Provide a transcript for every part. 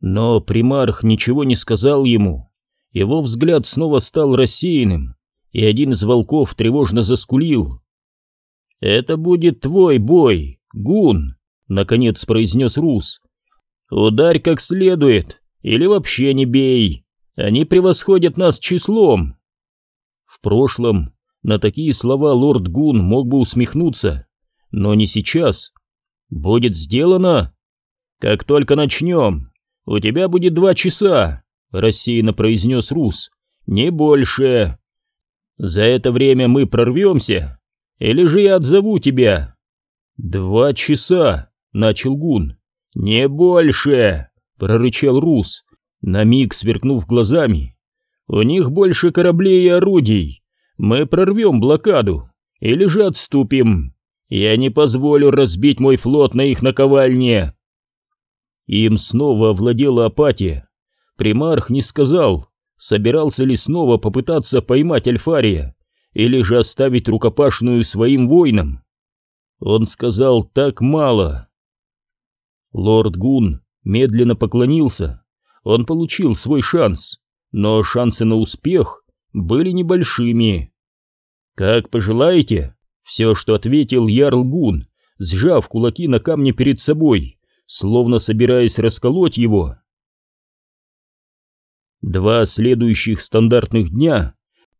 Но примарх ничего не сказал ему. Его взгляд снова стал рассеянным, и один из волков тревожно заскулил. «Это будет твой бой, Гун», — наконец произнес Рус. «Ударь как следует, или вообще не бей. Они превосходят нас числом». В прошлом на такие слова лорд Гун мог бы усмехнуться, но не сейчас. «Будет сделано?» «Как только начнем, у тебя будет два часа», — рассеянно произнес Рус. «Не больше. За это время мы прорвемся, или же я отзову тебя?» «Два часа», — начал Гун. «Не больше», — прорычал Рус, на миг сверкнув глазами. «У них больше кораблей и орудий. Мы прорвем блокаду, или же отступим. Я не позволю разбить мой флот на их наковальне». Им снова овладела апатия. Примарх не сказал, собирался ли снова попытаться поймать Альфария, или же оставить рукопашную своим воинам. Он сказал так мало. Лорд Гун медленно поклонился. Он получил свой шанс, но шансы на успех были небольшими. «Как пожелаете», — все, что ответил Ярл Гун, сжав кулаки на камне перед собой словно собираясь расколоть его. Два следующих стандартных дня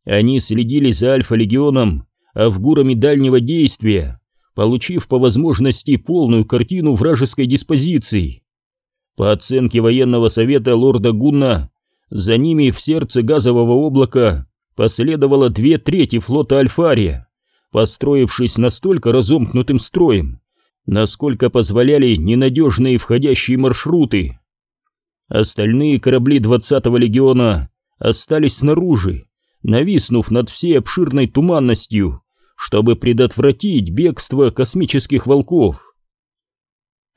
они следили за Альфа-легионом авгурами дальнего действия, получив по возможности полную картину вражеской диспозиции. По оценке военного совета лорда Гунна, за ними в сердце газового облака последовало две трети флота Альфария, построившись настолько разомкнутым строем, насколько позволяли ненадежные входящие маршруты. Остальные корабли 20-го легиона остались снаружи, нависнув над всей обширной туманностью, чтобы предотвратить бегство космических волков.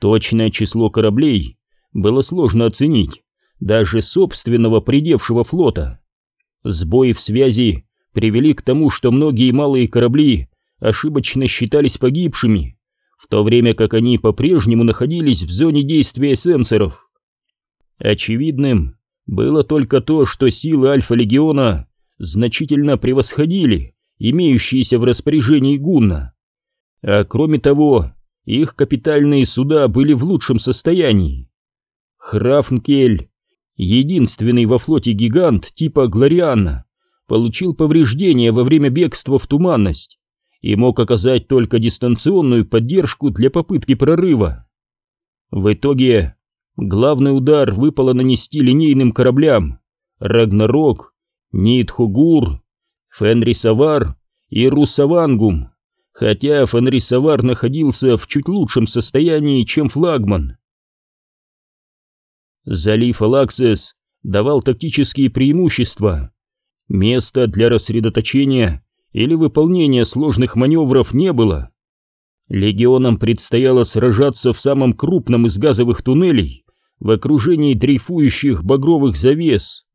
Точное число кораблей было сложно оценить, даже собственного придевшего флота. Сбои в связи привели к тому, что многие малые корабли ошибочно считались погибшими, в то время как они по-прежнему находились в зоне действия сенсоров. Очевидным было только то, что силы Альфа-легиона значительно превосходили имеющиеся в распоряжении Гунна. А кроме того, их капитальные суда были в лучшем состоянии. Храфнкель, единственный во флоте гигант типа Глорианна, получил повреждения во время бегства в туманность и мог оказать только дистанционную поддержку для попытки прорыва. В итоге главный удар выпало нанести линейным кораблям Рагнарок, Нитхугур, Фенрисавар и Русавангум, хотя Фенрисавар находился в чуть лучшем состоянии, чем флагман. Залив Алаксес давал тактические преимущества, место для рассредоточения или выполнения сложных маневров не было. Легионам предстояло сражаться в самом крупном из газовых туннелей в окружении дрейфующих багровых завес.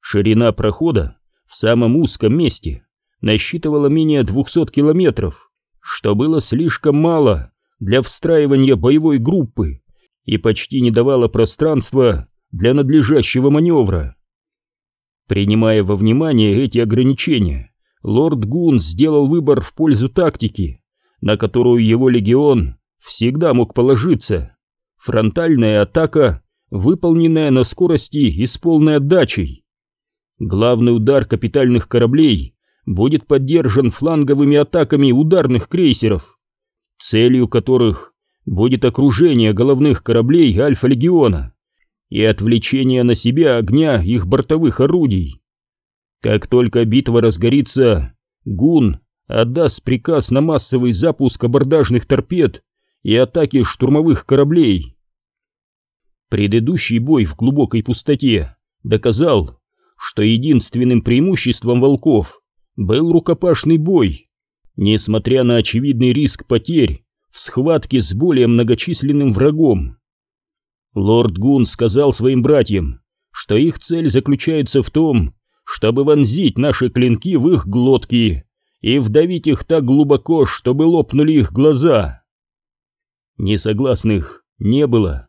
Ширина прохода в самом узком месте насчитывала менее 200 километров, что было слишком мало для встраивания боевой группы и почти не давало пространства для надлежащего маневра. Принимая во внимание эти ограничения, лорд Гун сделал выбор в пользу тактики, на которую его легион всегда мог положиться. Фронтальная атака, выполненная на скорости и с полной отдачей. Главный удар капитальных кораблей будет поддержан фланговыми атаками ударных крейсеров, целью которых будет окружение головных кораблей Альфа-легиона и отвлечение на себя огня их бортовых орудий. Как только битва разгорится, Гун отдаст приказ на массовый запуск абордажных торпед и атаки штурмовых кораблей. Предыдущий бой в глубокой пустоте доказал, что единственным преимуществом волков был рукопашный бой, несмотря на очевидный риск потерь в схватке с более многочисленным врагом. Лорд Гун сказал своим братьям, что их цель заключается в том, чтобы вонзить наши клинки в их глотки и вдавить их так глубоко, чтобы лопнули их глаза. Несогласных не было.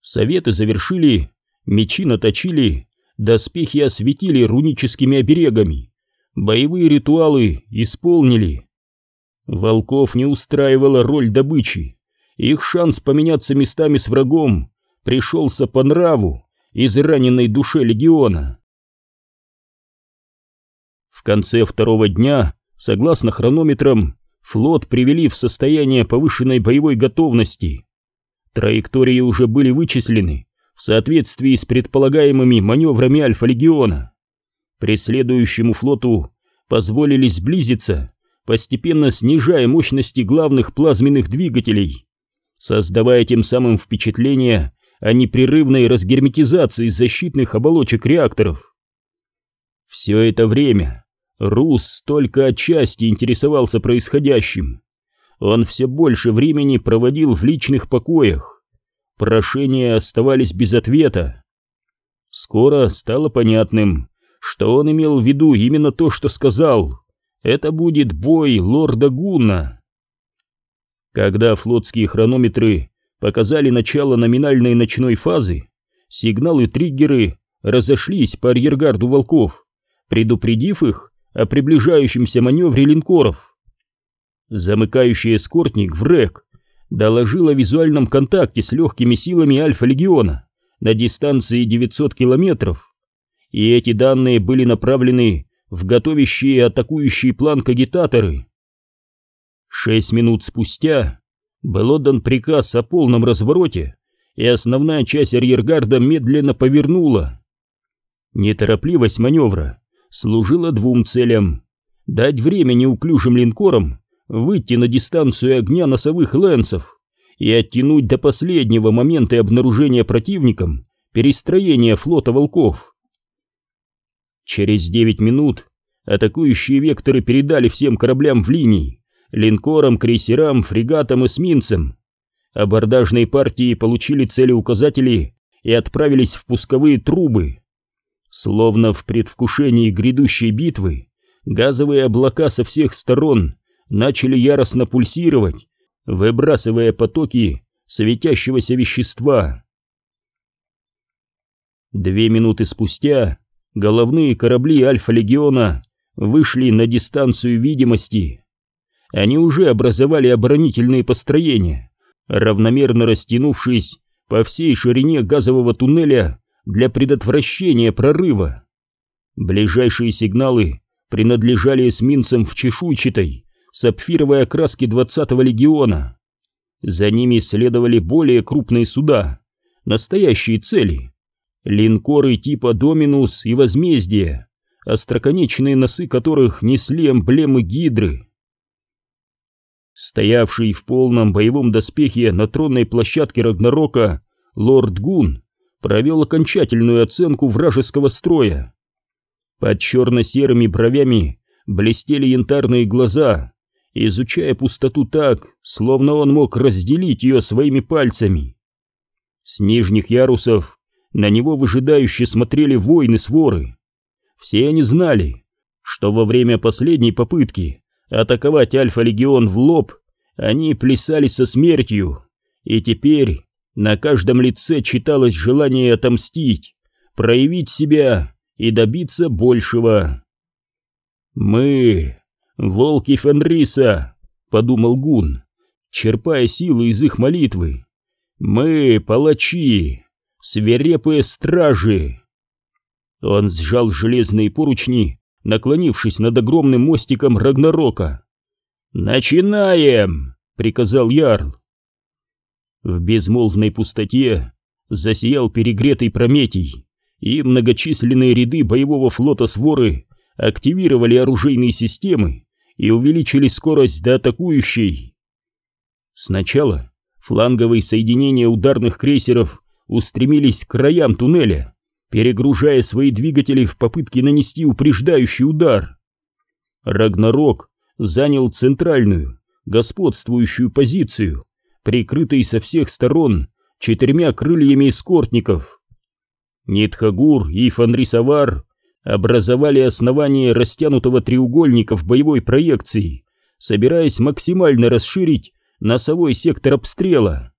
Советы завершили, мечи наточили, доспехи осветили руническими оберегами, боевые ритуалы исполнили. Волков не устраивала роль добычи, их шанс поменяться местами с врагом пришелся по нраву израненной душе легиона. Конце второго дня, согласно хронометрам, флот привели в состояние повышенной боевой готовности. Траектории уже были вычислены в соответствии с предполагаемыми маневрами Альфа-легиона. Преследующему флоту позволили сблизиться, постепенно снижая мощности главных плазменных двигателей, создавая тем самым впечатление о непрерывной разгерметизации защитных оболочек реакторов. Все это время Рус только отчасти интересовался происходящим. Он все больше времени проводил в личных покоях. Прошения оставались без ответа. Скоро стало понятным, что он имел в виду именно то, что сказал. Это будет бой лорда Гунна. Когда флотские хронометры показали начало номинальной ночной фазы, сигналы-триггеры разошлись по арьергарду волков, предупредив их о приближающемся маневре линкоров. Замыкающий эскортник Врек доложил о визуальном контакте с легкими силами Альфа-легиона на дистанции 900 километров, и эти данные были направлены в готовящие атакующий план кагитаторы. Шесть минут спустя был отдан приказ о полном развороте, и основная часть арьергарда медленно повернула. Неторопливость маневра служила двум целям — дать время неуклюжим линкорам выйти на дистанцию огня носовых лэнсов и оттянуть до последнего момента обнаружения противником перестроения флота волков. Через девять минут атакующие векторы передали всем кораблям в линии, линкорам, крейсерам, фрегатам, эсминцам. Абордажные партии получили целеуказатели и отправились в пусковые трубы. Словно в предвкушении грядущей битвы, газовые облака со всех сторон начали яростно пульсировать, выбрасывая потоки светящегося вещества. Две минуты спустя головные корабли Альфа-легиона вышли на дистанцию видимости. Они уже образовали оборонительные построения, равномерно растянувшись по всей ширине газового туннеля для предотвращения прорыва. Ближайшие сигналы принадлежали эсминцам в чешуйчатой, сапфировой окраске 20-го легиона. За ними следовали более крупные суда, настоящие цели. Линкоры типа «Доминус» и «Возмездие», остроконечные носы которых несли эмблемы гидры. Стоявший в полном боевом доспехе на тронной площадке Рагнарока лорд Гун провел окончательную оценку вражеского строя. Под черно-серыми бровями блестели янтарные глаза, изучая пустоту так, словно он мог разделить ее своими пальцами. С нижних ярусов на него выжидающе смотрели воины-своры. Все они знали, что во время последней попытки атаковать Альфа-легион в лоб, они плясали со смертью, и теперь на каждом лице читалось желание отомстить, проявить себя и добиться большего. «Мы, волки Фенриса», — подумал Гун, черпая силы из их молитвы. «Мы, палачи, свирепые стражи». Он сжал железные поручни наклонившись над огромным мостиком Рагнарока. «Начинаем!» — приказал Ярл. В безмолвной пустоте засиял перегретый Прометий, и многочисленные ряды боевого флота Своры активировали оружейные системы и увеличили скорость до атакующей. Сначала фланговые соединения ударных крейсеров устремились к краям туннеля, перегружая свои двигатели в попытке нанести упреждающий удар. Рагнарок занял центральную, господствующую позицию, прикрытый со всех сторон четырьмя крыльями эскортников. Нитхагур и Фанрисавар образовали основание растянутого треугольника в боевой проекции, собираясь максимально расширить носовой сектор обстрела.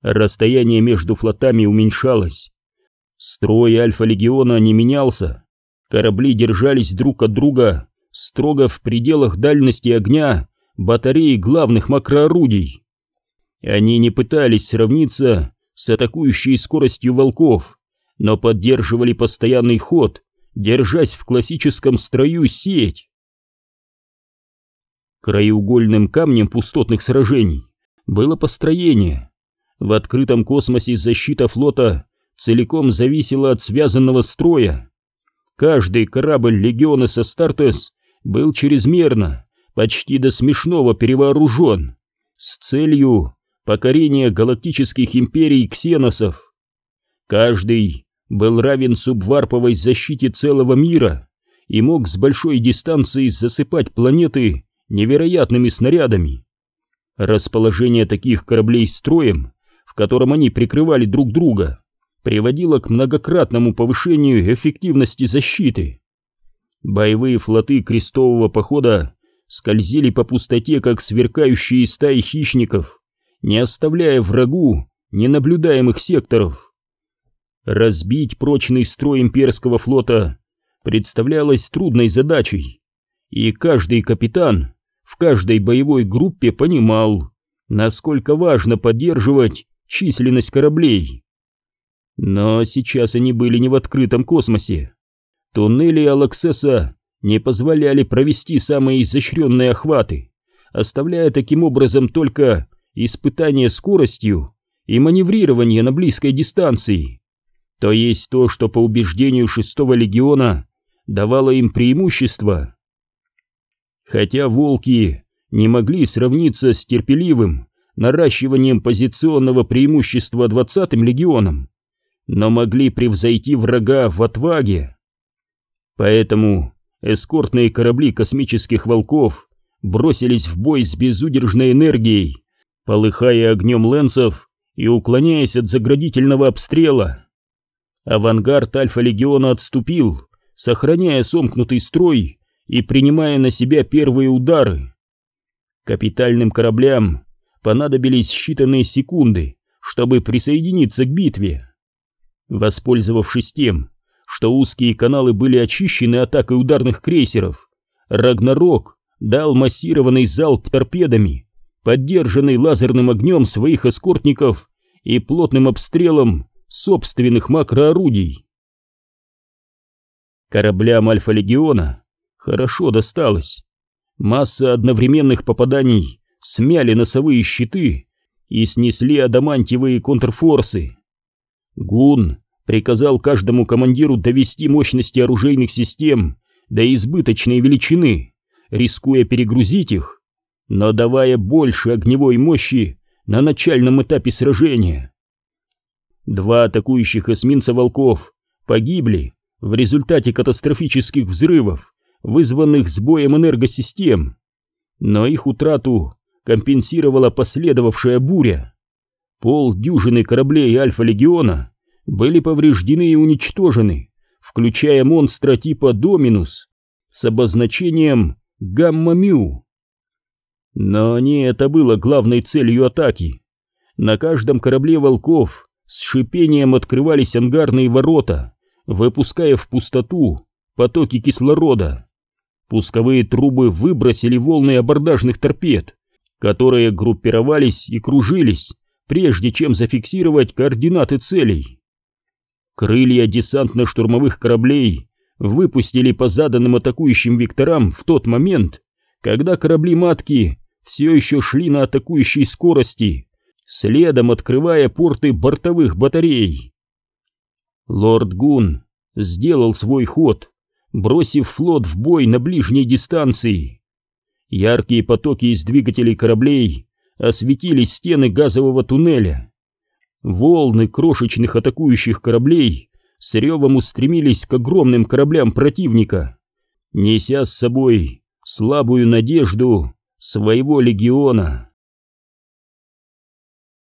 Расстояние между флотами уменьшалось. Строй Альфа-легиона не менялся. Корабли держались друг от друга строго в пределах дальности огня батареи главных макроорудий. Они не пытались сравниться с атакующей скоростью волков, но поддерживали постоянный ход, держась в классическом строю сеть. Краеугольным камнем пустотных сражений было построение. В открытом космосе защита флота целиком зависела от связанного строя. Каждый корабль легиона Састартес был чрезмерно, почти до смешного перевооружен, с целью покорения галактических империй ксеносов. Каждый был равен субварповой защите целого мира и мог с большой дистанции засыпать планеты невероятными снарядами. Расположение таких кораблей строем, в котором они прикрывали друг друга, приводило к многократному повышению эффективности защиты. Боевые флоты крестового похода скользили по пустоте, как сверкающие стаи хищников, не оставляя врагу ненаблюдаемых секторов. Разбить прочный строй имперского флота представлялось трудной задачей, и каждый капитан в каждой боевой группе понимал, насколько важно поддерживать численность кораблей. Но сейчас они были не в открытом космосе. Туннели Алаксеса не позволяли провести самые изощренные охваты, оставляя таким образом только испытание скоростью и маневрирование на близкой дистанции. То есть то, что по убеждению шестого легиона давало им преимущество. Хотя волки не могли сравниться с терпеливым наращиванием позиционного преимущества двадцатым легионом, но могли превзойти врага в отваге. Поэтому эскортные корабли космических волков бросились в бой с безудержной энергией, полыхая огнем лэнсов и уклоняясь от заградительного обстрела. Авангард Альфа-легиона отступил, сохраняя сомкнутый строй и принимая на себя первые удары. Капитальным кораблям понадобились считанные секунды, чтобы присоединиться к битве. Воспользовавшись тем, что узкие каналы были очищены атакой ударных крейсеров, Рагнарок дал массированный залп торпедами, поддержанный лазерным огнем своих эскортников и плотным обстрелом собственных макроорудий. Кораблям Альфа-Легиона хорошо досталось. Масса одновременных попаданий смяли носовые щиты и снесли адамантиевые контрфорсы. Гун приказал каждому командиру довести мощности оружейных систем до избыточной величины, рискуя перегрузить их, но давая больше огневой мощи на начальном этапе сражения. Два атакующих эсминца «Волков» погибли в результате катастрофических взрывов, вызванных сбоем энергосистем, но их утрату компенсировала последовавшая буря. Пол дюжины кораблей Альфа-легиона были повреждены и уничтожены, включая монстра типа Доминус с обозначением Гамма-Мю. Но не это было главной целью атаки. На каждом корабле волков с шипением открывались ангарные ворота, выпуская в пустоту потоки кислорода. Пусковые трубы выбросили волны абордажных торпед, которые группировались и кружились, прежде чем зафиксировать координаты целей. Крылья десантно-штурмовых кораблей выпустили по заданным атакующим векторам в тот момент, когда корабли-матки все еще шли на атакующей скорости, следом открывая порты бортовых батарей. Лорд Гун сделал свой ход, бросив флот в бой на ближней дистанции. Яркие потоки из двигателей кораблей осветили стены газового туннеля. Волны крошечных атакующих кораблей с ревом устремились к огромным кораблям противника, неся с собой слабую надежду своего легиона.